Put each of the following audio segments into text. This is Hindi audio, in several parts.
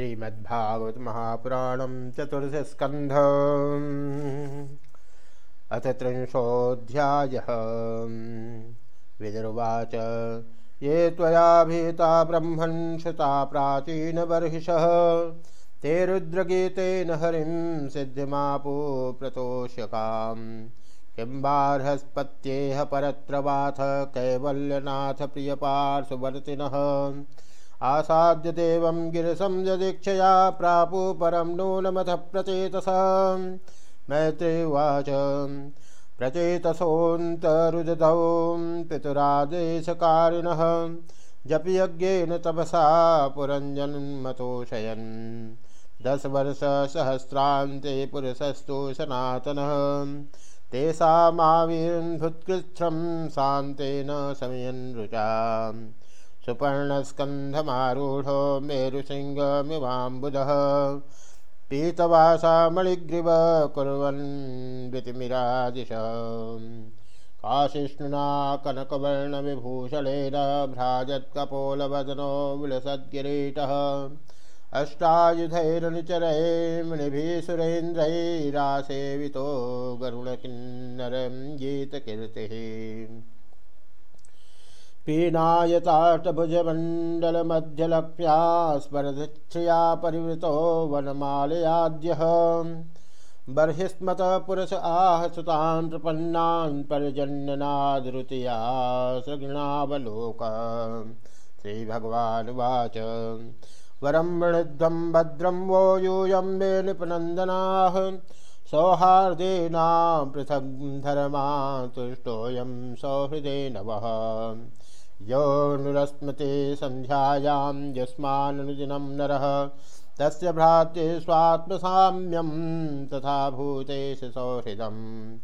श्रीमद्भागवत महापुराण चतुर्थ स्कंध अथ त्रिंशोऽध्याय। विदुर्वाच, ये त्वयाभीता ब्रह्मन् श्रुता प्राचीनबर्हिषः ते रुद्रगीतेन हरिं सिद्धिमापो प्रतोष्यकाम्। किं बार्हस्पत्येह परत्रवाथ कैवल्यनाथ प्रियपार्श्ववर्तिनः आसाद्य देवं गिरसं यदीक्षया प्रापु परं नूनमथ प्रचेतस मैत्रेवाच प्रचेतसोऽन्तरुदधौ, पितुरादेशकारिणः जपयज्ञेन तपसा पुरञ्जन्मतोषयन् दशवर्षसहस्रान्ते पुरुषस्तु सनातनः तेषामाविर्भुत्कृच्छ्रं शान्तेन समयन् रुचाम् सुपर्णस्कन्धमारूढो मेरुसिंहमिवाम्बुधः पीतवासा मणिग्रीव कुर्वन् वितिमिरादिश काशिष्णुना कनकवर्णविभूषणेन भ्राजत्कपोलवदनो विलसद्गिरीटः। अष्टायुधैरनुचरैर्मणिभिः सुरेन्द्रैरासेवितो गरुणकिन्नरं गीतकीर्तिः। पीनायताटभुजमण्डलमध्यलक्ष्या स्मरधिक्षया परिवृतो वनमालयाद्यः बर्हिस्मतः पुरुष आह सुतान् प्रपन्नान् पर्जन्यनादृतया सगृणावलोक श्रीभगवानुवाच। वरं वृणध्वं भद्रं वो यूयं मे निपनन्दनाः सौहार्देनां पृथग् धर्मा तुष्टोऽयं सौहृदे नवः यो नुरस्मते सन्ध्यायां यस्मानुदिनं नरः। तस्य भ्राते स्वात्मसाम्यं तथा भूतेश सौहृदम्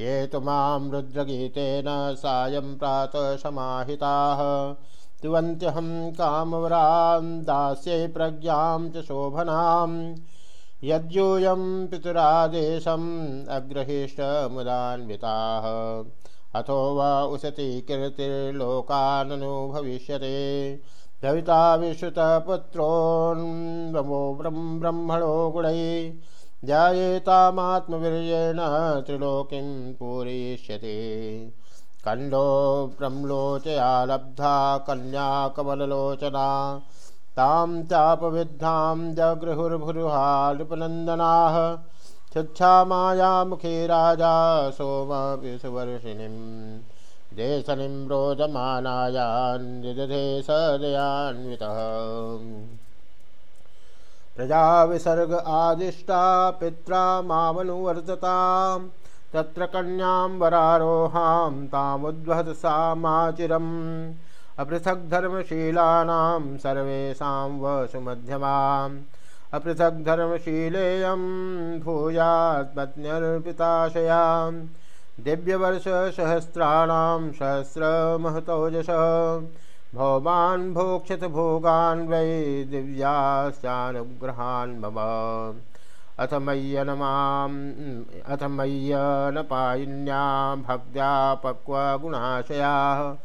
ये तु माँ रुद्रगीतेन सायं प्रातः समाहिताः। तुवन्त्यहं कामवरां दास्यै प्रज्ञां च शोभनां यद्यूयं पितुरादेशम् अग्रहीष्टमुदान्विताः अथो वा उसति कीर्तिर्लोकाननु भविष्यते। भविता विश्रुतपुत्रोन्वमो ब्रह्मणो गुणै ध्यायेतामात्मवीर्येण त्रिलोकीं पूरयिष्यति। कण्डो ब्रह्मलोचया लब्धा कन्याकमललोचना तां चापविद्धां जगृहुर्भुरुहा नृपनन्दनाः मुखे राजा सोमविषुवर्षिणीं देशनिं रोदमानायान्निदधे सदयान्वितः प्रजाविसर्ग आदिष्टा, पित्रा मामनुवर्ततां तत्र कन्यां वरारोहां, तामुद्वहत सामाचिरम्। अपृथग्धर्मशीलानां सर्वेषां वसुमध्यमाम् अपृथग्धर्मशीलेयं भूयात्पत्न्यर्पिताशयां दिव्यवर्षसहस्राणां सहस्रमहतोजस। भौमान् भोक्षत भोगान् वै दिव्याश्चानुग्रहान् मम। अथ मय्यनमाम् अथ मय्यनपायिन्यां भक्त्या पक्वगुणाशयाः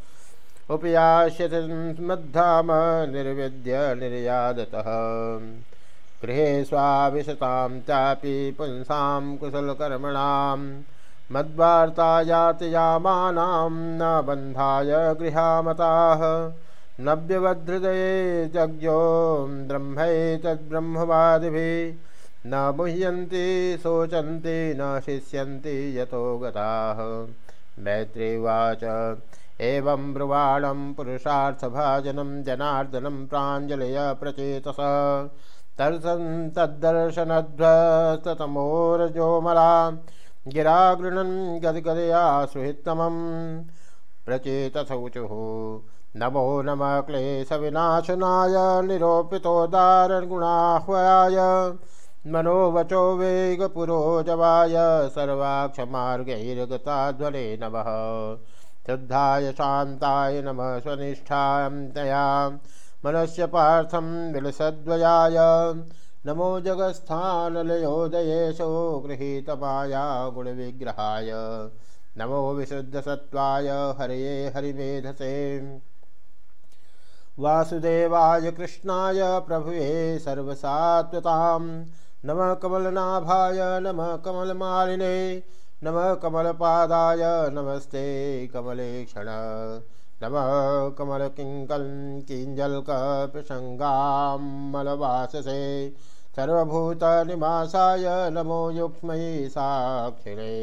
उपयास्यत मद्धाम निर्विद्य निर्यादतः। गृहे स्वाविशतां चापि पुंसां कुशलकर्मणां मद्वार्ता यातयामानां न बन्धाय गृहामताः नव्यवधृदये जज्ञो ब्रह्मैतद्ब्रह्मवादिभिः न मुह्यन्ति, शोचन्ति, न शिष्यन्ति, यतो गताः। मैत्रीवाच। एवं ब्रुवाणं पुरुषार्थभाजनं जनार्दनं प्राञ्जलय प्रचेतस। तर्सन् तद्दर्शनध्वस्ततमोरजोमला गिरा गृणन् गदगदया सुहितमं प्रचेतसौचुः नमो नम क्लेशविनाशनाय निरोपितोदारगुणाह्वयाय मनोवचो वेगपुरोजवाय सर्वाक्षमार्गैर्गताध्वरे नमः शुद्धाय शान्ताय नमः स्वनिष्ठां तया मनस्य पार्थं विलसद्वयाय नमो जगत्स्थानलयोदयेशो गृहीतमाया गुणविग्रहाय। नमो विशुद्धसत्त्वाय, हरये हरिमेधसे। वासुदेवाय कृष्णाय प्रभुवे सर्वसात्वतां। नमः कमलनाभाय, नमः कमलमालिने। नमः कमलपादाय, नमस्ते कमलेक्षण। नमः कमलकिङ्कल् किञ्जल्कप्रसङ्गामलवाससे सर्वभूतनिवासाय नमो युक्म साक्षिणे